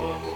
Constantinople,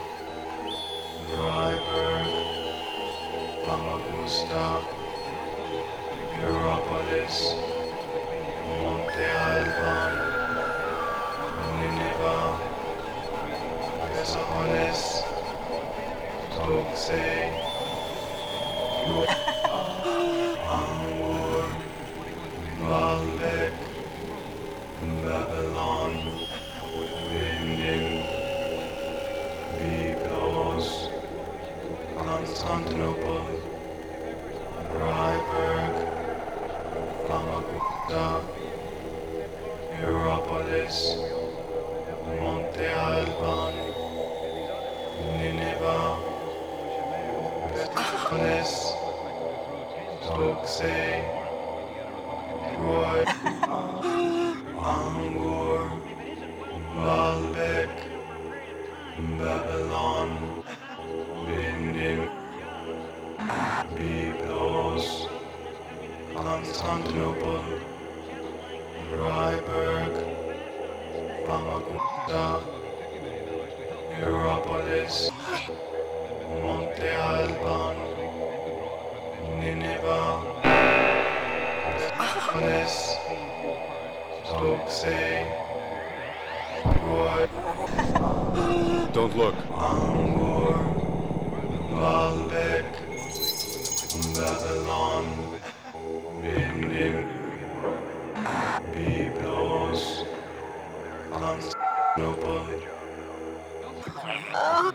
Constantinople,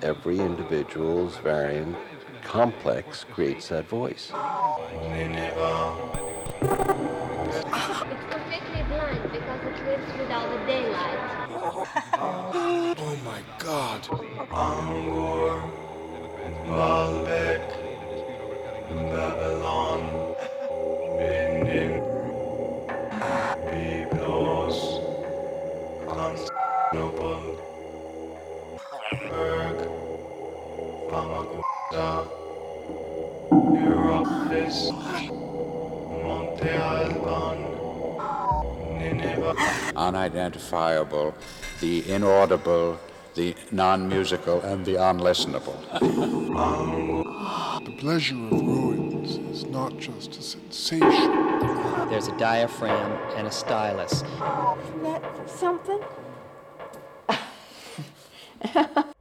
Every individual's variant complex creates that voice. It's completely blind because it lives without the daylight. Oh my god. Angkor, Baalbek, Babylon, Berg, Famagusta, Hierapolis, Monte Alban, Nineveh. unidentifiable, the inaudible, the non musical, and the unlistenable. The pleasure of ruins is not just a sensation. There's a diaphragm and a stylus. Isn't that something?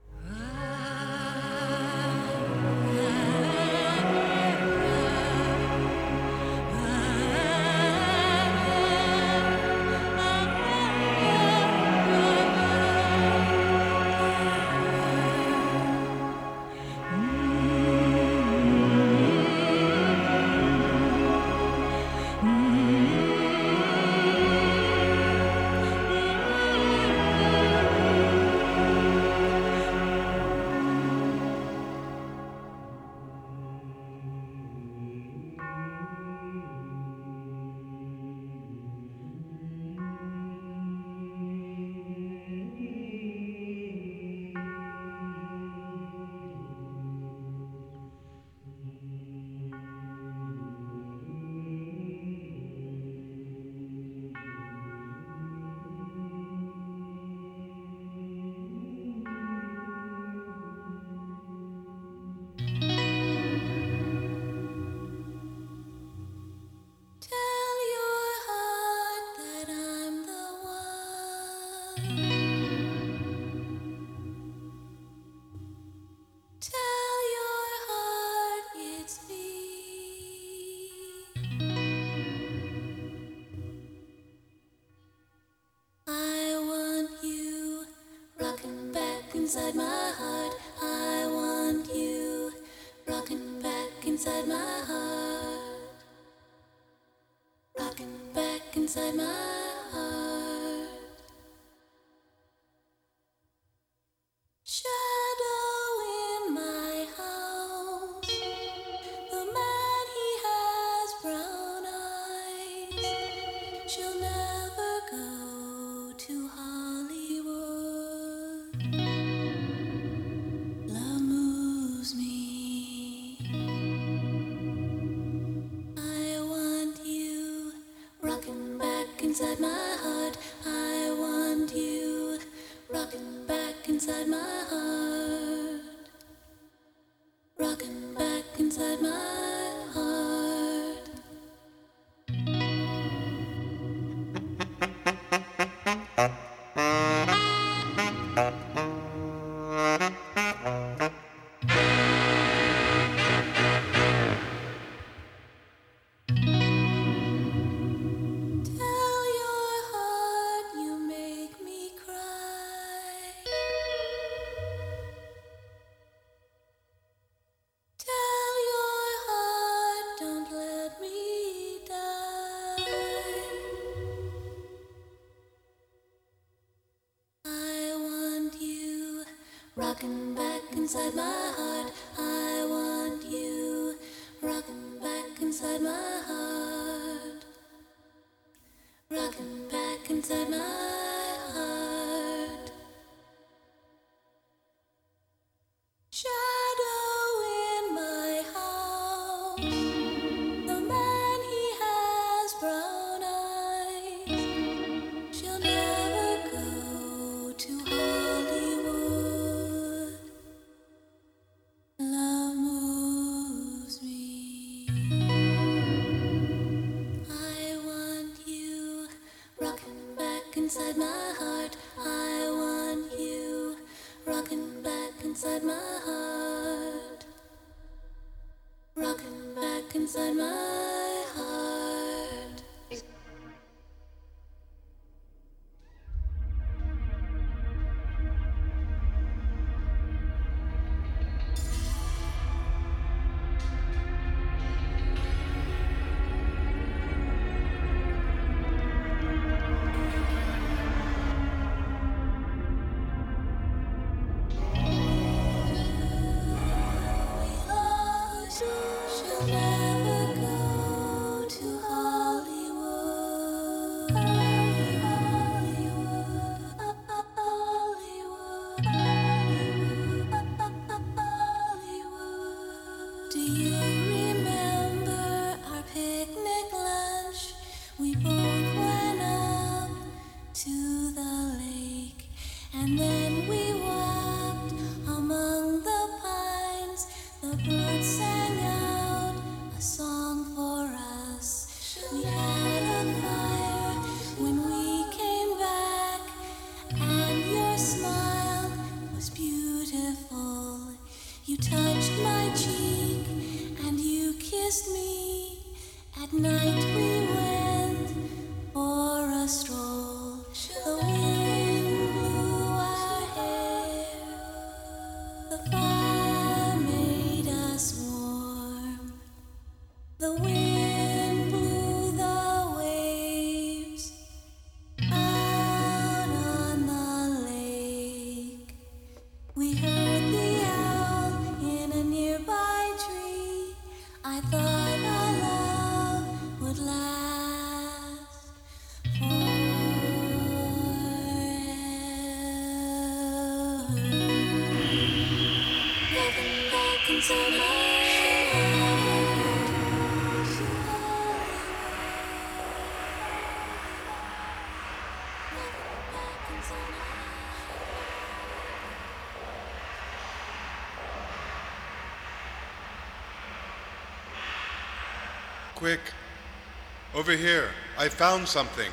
Over here, I found something.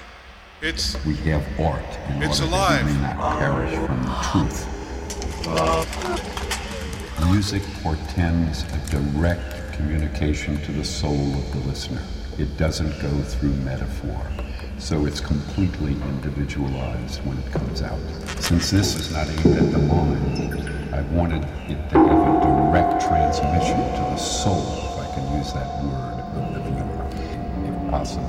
It's. We have art in it's order alive. May not perish from the truth. Music portends a direct communication to the soul of the listener. It doesn't go through metaphor, so it's completely individualized when it comes out. Since this is not aimed at the mind, I wanted it to have a direct transmission to the soul, if I can use that word. passa,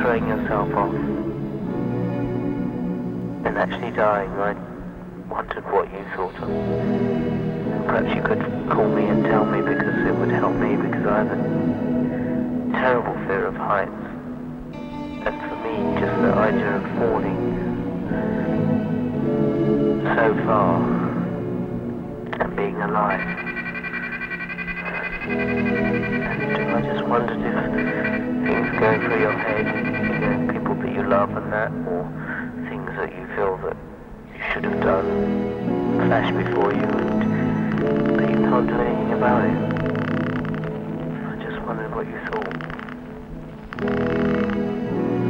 throwing yourself off and actually dying? I wondered what you thought of. Perhaps you could call me and tell me because it would help me because I have a terrible fear of heights. And for me, just the idea of falling so far and being alive. And I just wondered if things go through your head, you know, people that you love and that, or things that you feel that you should have done flash before you and but you can't do anything about it. I just wondered what you thought.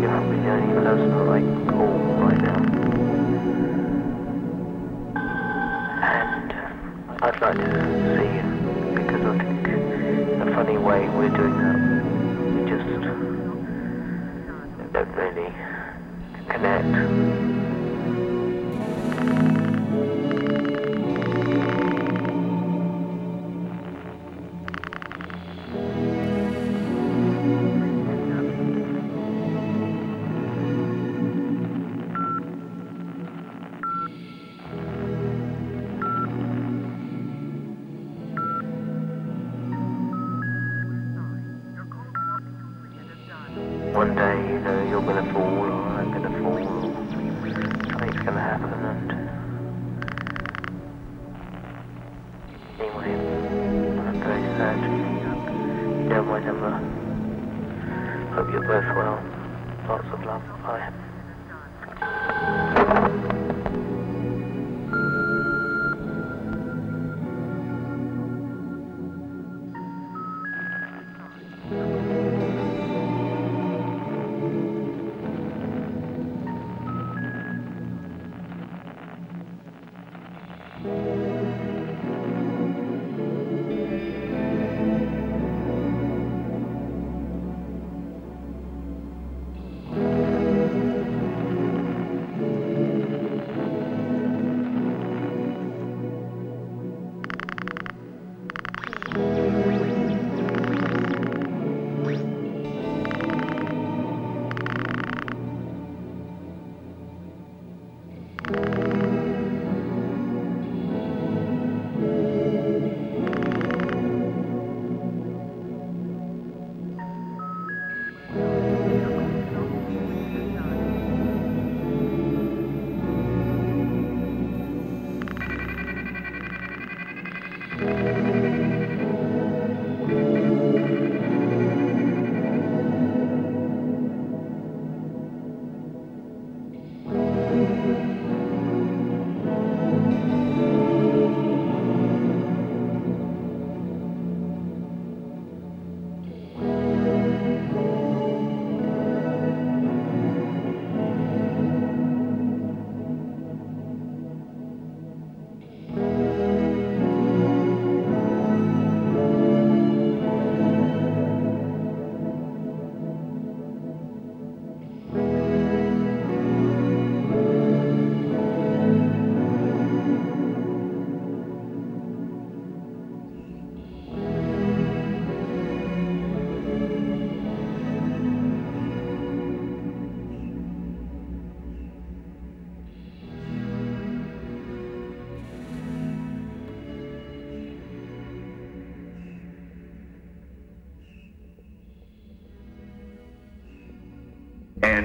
You're probably the only person I can call right now. And uh, I'd like to see you because I think in a funny way we're doing that. Don't really connect.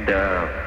Uh,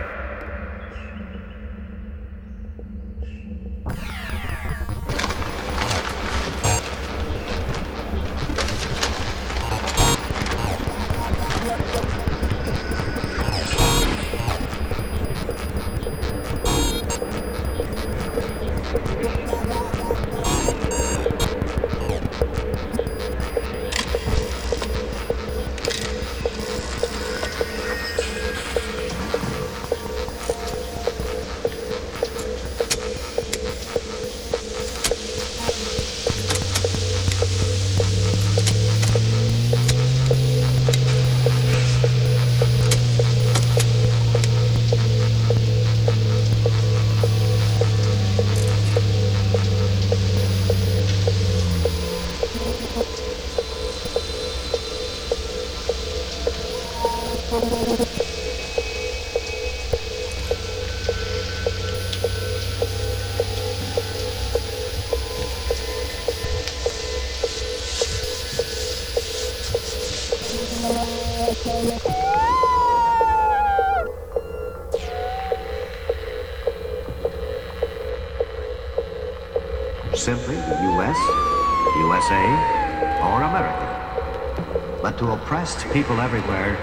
oppressed people everywhere,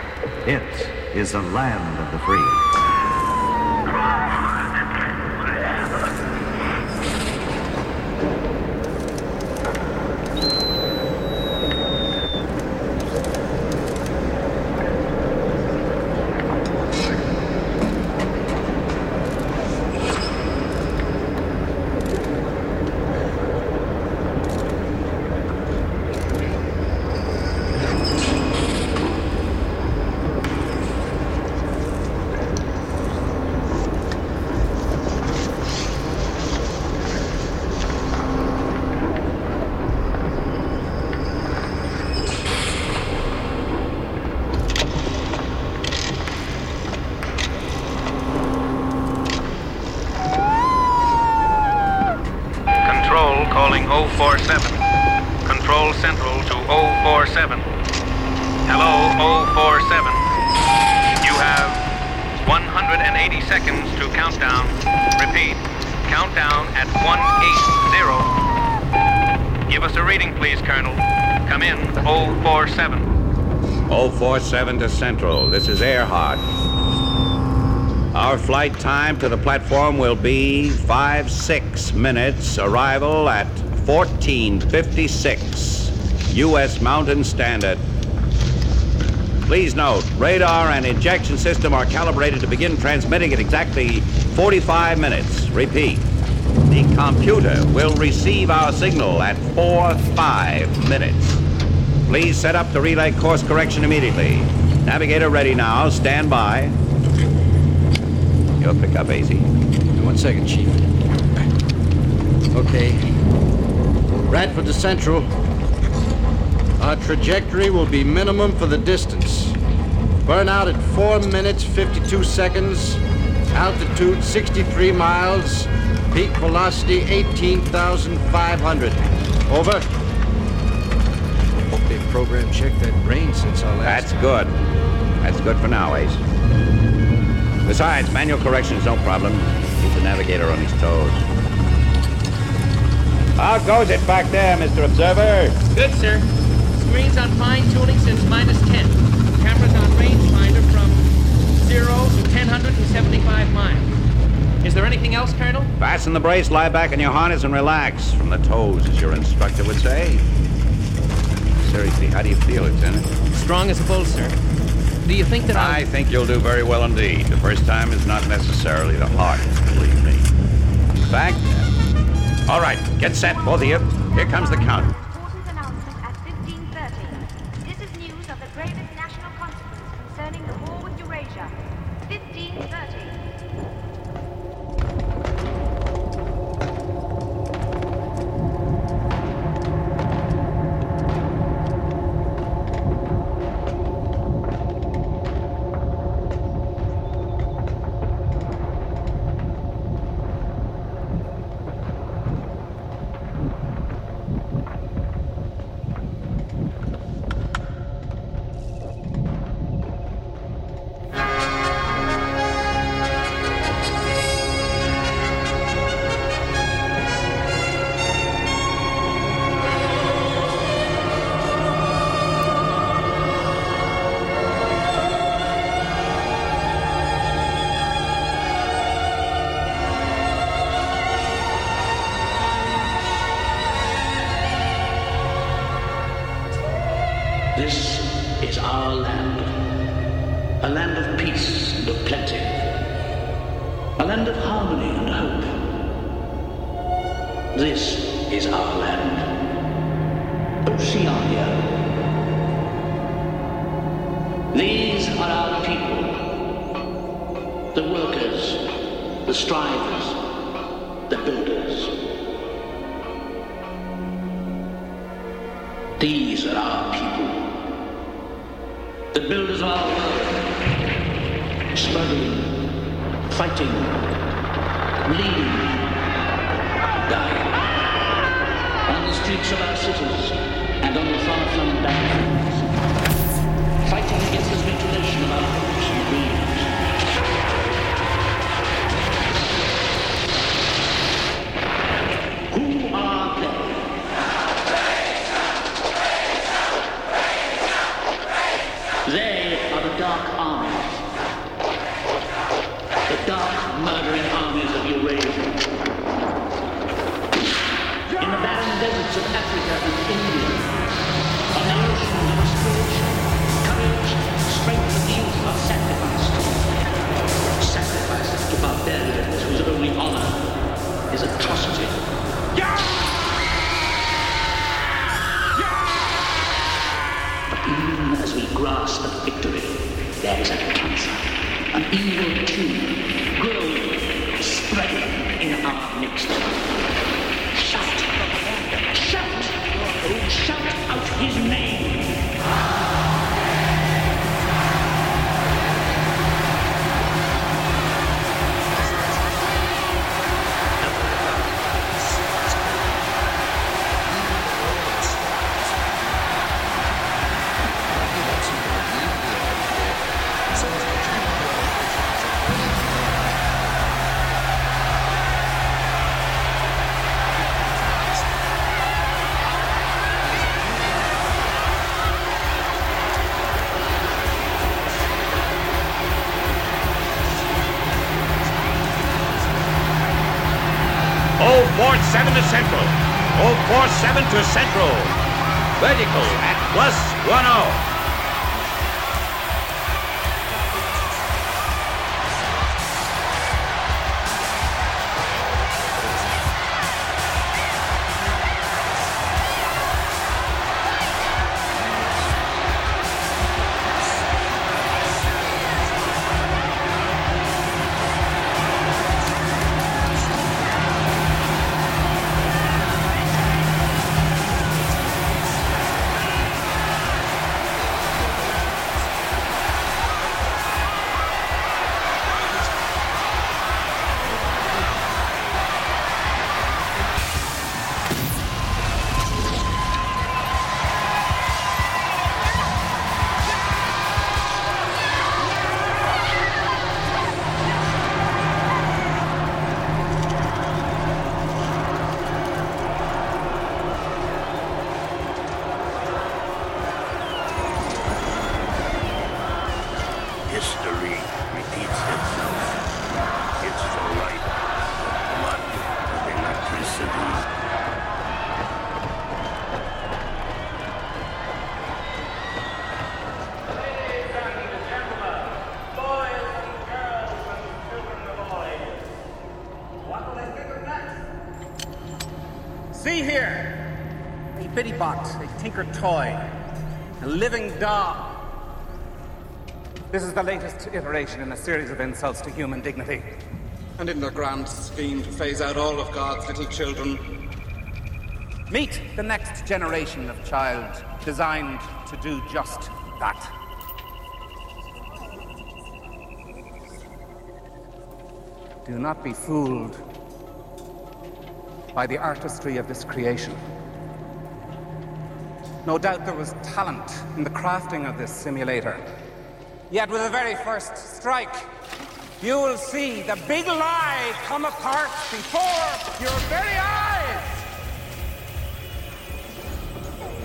it is the land of the free. Control calling 047. Control Central to 047. Hello, 047. You have 180 seconds to countdown. Repeat, countdown at 180. Give us a reading, please, Colonel. Come in, 047. 047 to Central. This is Earhart. Our flight time to the platform will be five, six minutes. Arrival at 1456. U.S. Mountain Standard. Please note, radar and ejection system are calibrated to begin transmitting at exactly 45 minutes. Repeat. The computer will receive our signal at 4-5 minutes. Please set up the relay course correction immediately. Navigator ready now. Stand by. You'll pick up, AZ. One second, Chief. Okay. Radford to Central. Our trajectory will be minimum for the distance. Burnout at 4 minutes 52 seconds. Altitude 63 miles. Peak velocity 18,500. Over. Hope they program checked that range since our last. That's good. That's good for now, Ace. Besides, manual correction is no problem. Keep the navigator on his toes. How goes it back there, Mr. Observer? Good, sir. Screens on fine tuning since minus 10. Cameras on rangefinder from 0 to 1075 miles. Is there anything else, Colonel? Fasten the brace, lie back in your harness, and relax. From the toes, as your instructor would say. Seriously, how do you feel, Lieutenant? Strong as a bull, sir. Do you think that I I think you'll do very well indeed. The first time is not necessarily the hardest, believe me. In fact, all right, get set, both of you. Here comes the count. Fighting, bleeding, dying. On the streets of our cities grasp at victory, there is a cancer, an evil tumor, growing, spreading in our midst. Shout! Shout! Shout out his name! Bot, a toy, a living doll. This is the latest iteration in a series of insults to human dignity. And in the grand scheme to phase out all of God's little children. Meet the next generation of child designed to do just that. Do not be fooled by the artistry of this creation. No doubt there was talent in the crafting of this simulator. Yet with the very first strike, you will see the big lie come apart before your very eyes.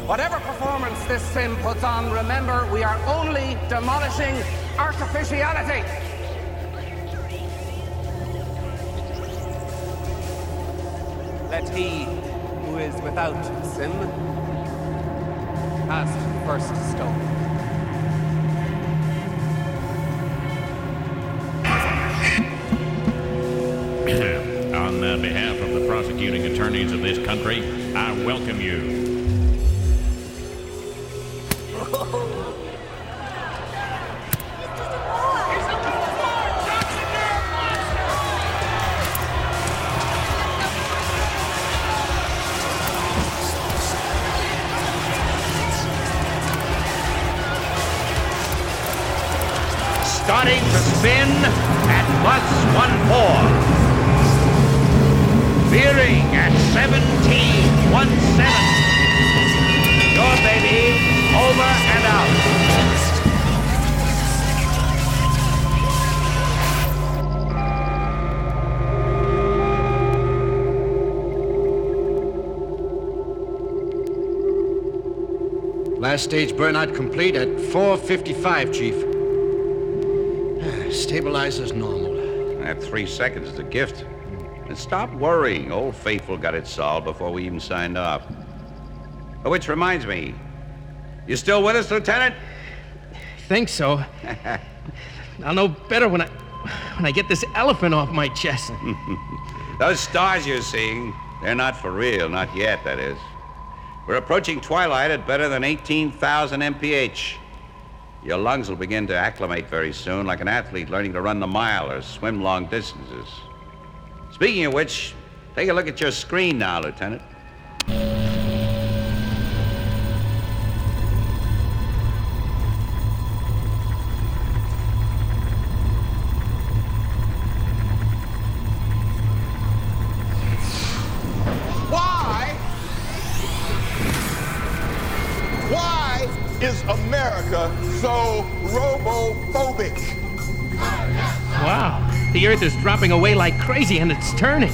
Whatever performance this sim puts on, remember we are only demolishing artificiality. Let he who is without sin cast first stone. On behalf of the prosecuting attorneys of this country, I welcome you. Last stage burnout complete at 4.55, Chief. Stabilizer's normal. That three seconds is a gift. And stop worrying. Old Faithful got it solved before we even signed off. Oh, which reminds me, you still with us, Lieutenant? Think so. I'll know better when I when I get this elephant off my chest. Those stars you're seeing, they're not for real, not yet, that is. We're approaching twilight at better than 18,000 mph. Your lungs will begin to acclimate very soon, like an athlete learning to run the mile or swim long distances. Speaking of which, take a look at your screen now, Lieutenant. Is America so robophobic? Wow. The Earth is dropping away like crazy and it's turning.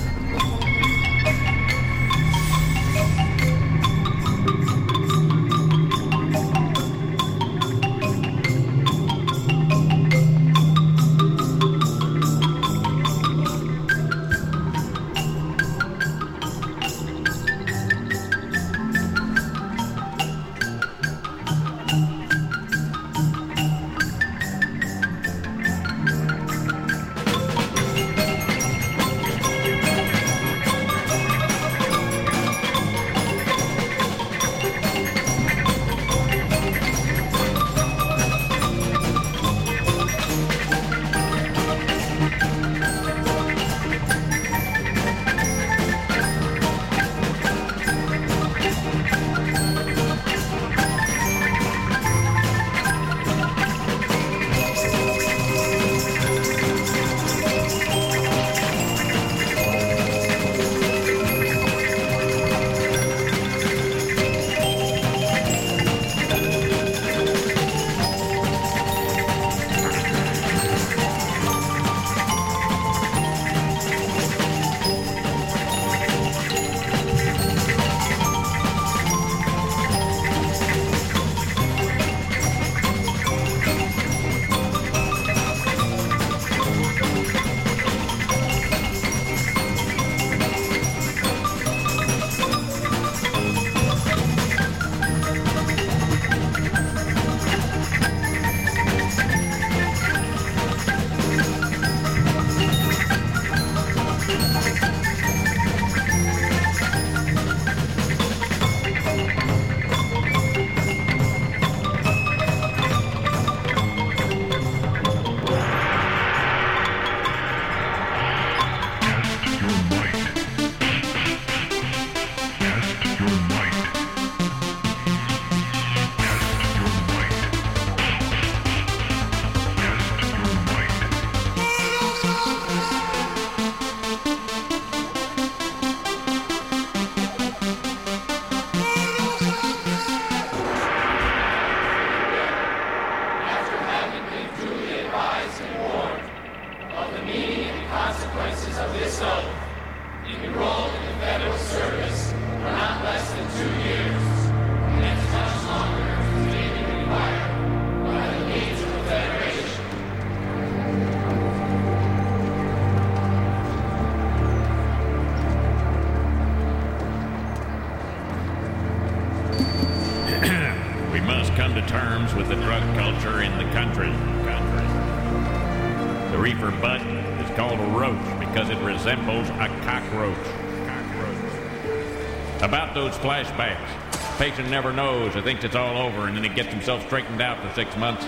Flashbacks, patient never knows or thinks it's all over, and then he gets himself straightened out for six months,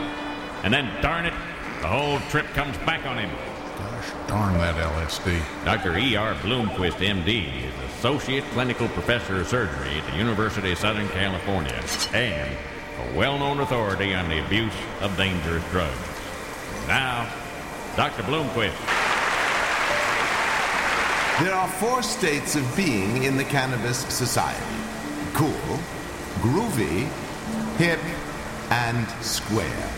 and then darn it, the whole trip comes back on him. Gosh darn that LSD. Dr. E.R. Bloomquist, M.D., is Associate Clinical Professor of Surgery at the University of Southern California and a well known authority on the abuse of dangerous drugs. Now, Dr. Bloomquist. There are four states of being in the cannabis society cool, groovy, hip, and square.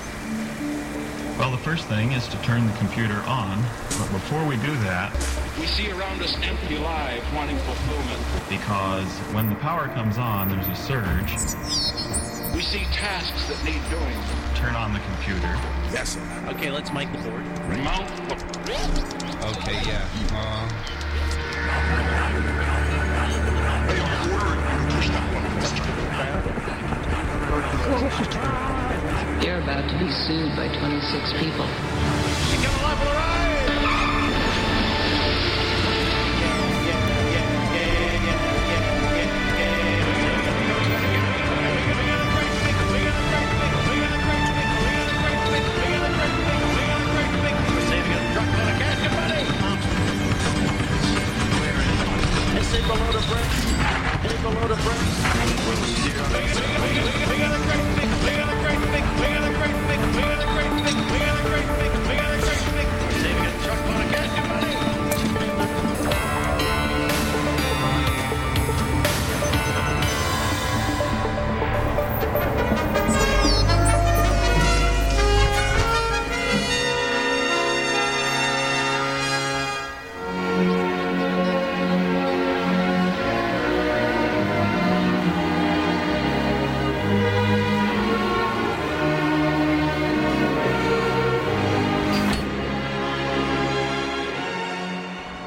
Well, the first thing is to turn the computer on, but before we do that, We see around us empty lives wanting fulfillment. because when the power comes on, there's a surge, We see tasks that need doing. turn on the computer. Yes, sir. Okay, let's make the board. Mount. Okay, yeah. Uh, you're about to be sued by 26 people.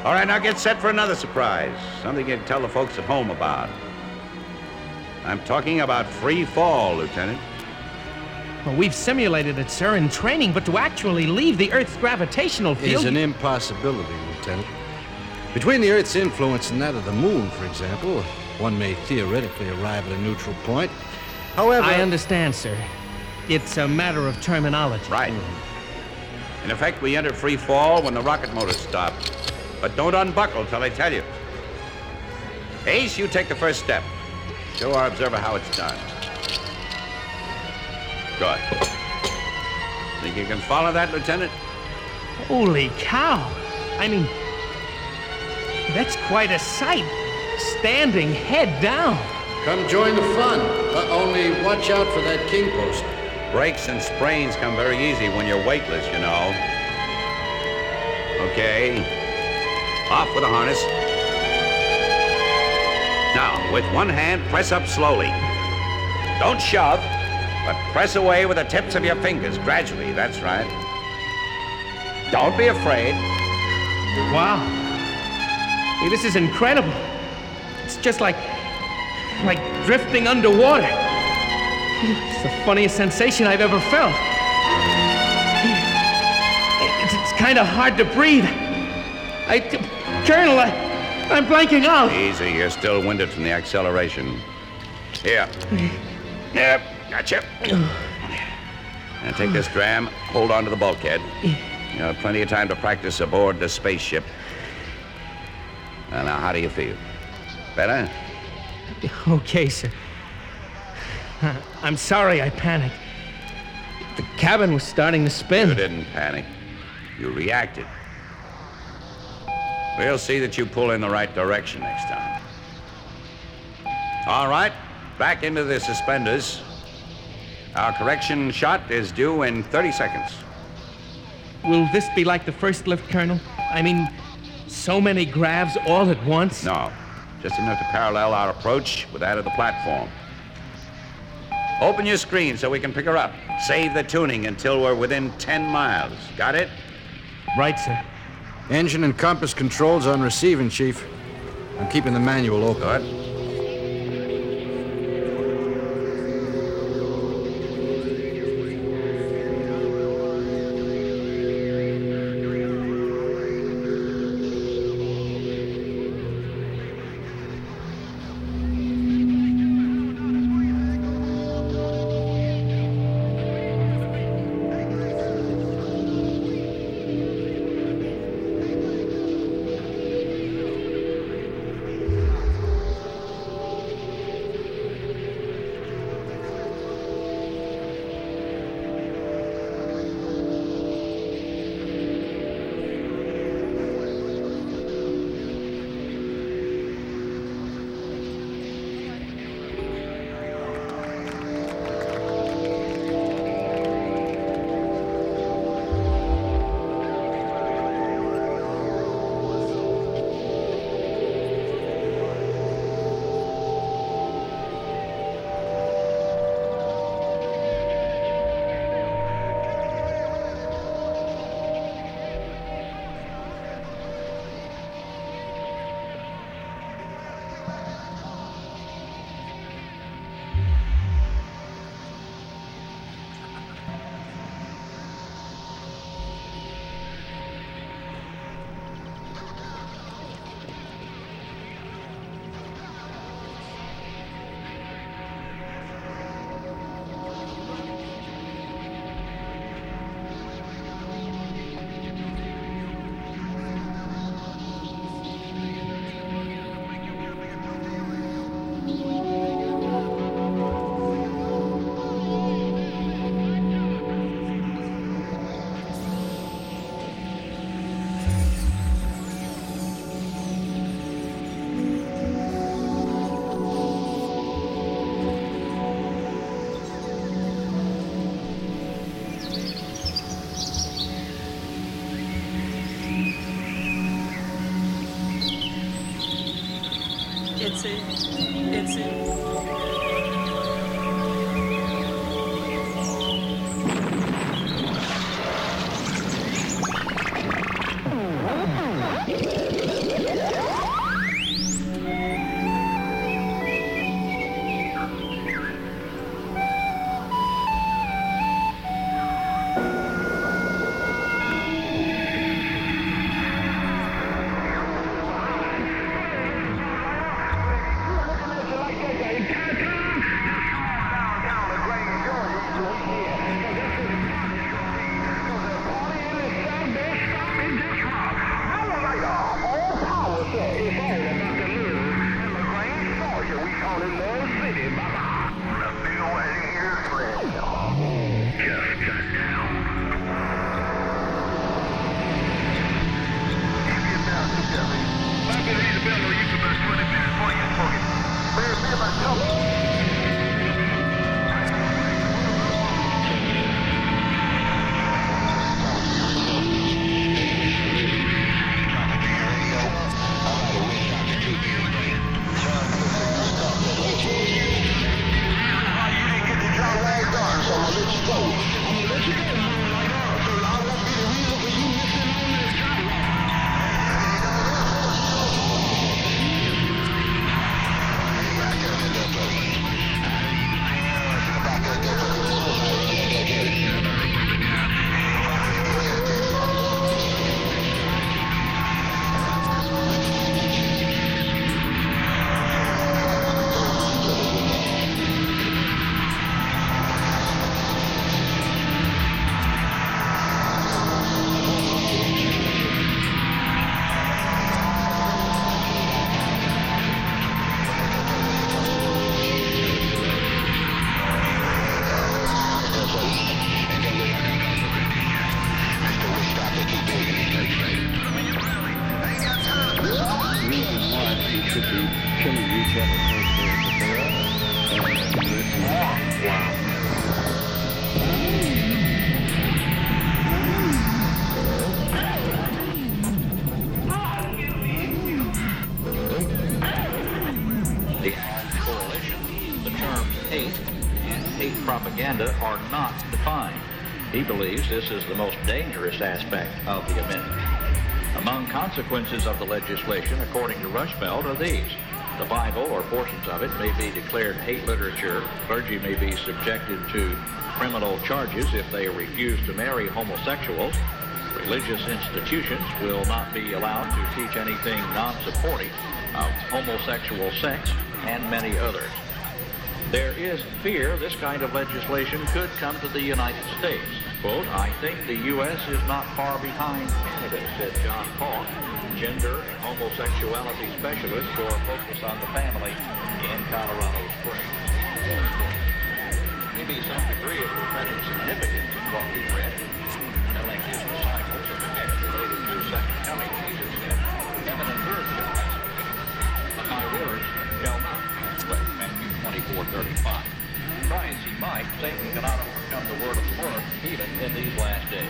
All right, now get set for another surprise. Something you can tell the folks at home about. I'm talking about free fall, Lieutenant. Well, we've simulated it, sir, in training, but to actually leave the Earth's gravitational field. Is an impossibility, Lieutenant. Between the Earth's influence and that of the Moon, for example, one may theoretically arrive at a neutral point. However. I understand, sir. It's a matter of terminology. Right. In effect, we enter free fall when the rocket motors stop. But don't unbuckle till I tell you. Ace, you take the first step. Show our observer how it's done. Good. Think you can follow that, Lieutenant? Holy cow! I mean, that's quite a sight. Standing head down. Come join the fun. Uh, only watch out for that king post. Breaks and sprains come very easy when you're weightless, you know. Okay. Off with the harness. Now, with one hand, press up slowly. Don't shove, but press away with the tips of your fingers gradually. That's right. Don't be afraid. Wow. Hey, this is incredible. It's just like. like drifting underwater. It's the funniest sensation I've ever felt. It's, it's kind of hard to breathe. I. Colonel, I, I'm blanking out. Easy, you're still winded from the acceleration. Here. Yep, gotcha. Now take this dram, hold on to the bulkhead. You have plenty of time to practice aboard the spaceship. Now, now, how do you feel? Better? Okay, sir. I'm sorry I panicked. The cabin was starting to spin. You didn't panic. You reacted. We'll see that you pull in the right direction next time. All right, back into the suspenders. Our correction shot is due in 30 seconds. Will this be like the first lift, Colonel? I mean, so many gravs all at once? No, just enough to parallel our approach with that of the platform. Open your screen so we can pick her up. Save the tuning until we're within 10 miles. Got it? Right, sir. Engine and compass controls on receiving, Chief. I'm keeping the manual open. Good. Itsy, propaganda are not defined. He believes this is the most dangerous aspect of the amendment. Among consequences of the legislation, according to Rushbelt, are these. The Bible or portions of it may be declared hate literature. Clergy may be subjected to criminal charges if they refuse to marry homosexuals. Religious institutions will not be allowed to teach anything non-supportive of homosexual sex and many others. There is fear this kind of legislation could come to the United States. Quote, I think the U.S. is not far behind Canada, said John Paulk, gender and homosexuality specialist for Focus on the Family in Colorado Springs. Maybe some degree of prophetic significance in what we read. Telling his disciples of events related to the second coming, 2435. Try as he might, Satan cannot overcome the word of the Lord even in these last days.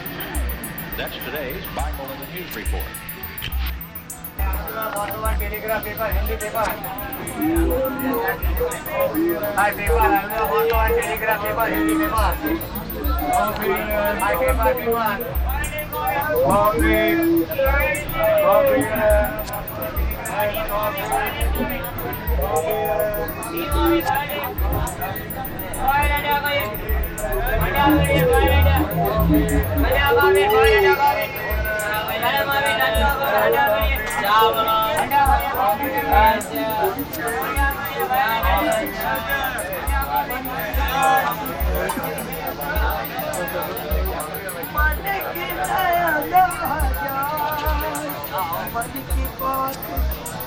That's today's Bible in the News Report. Telegraph paper Money keep on.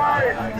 भाग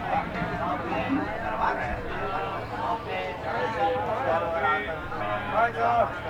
the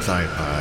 在盘。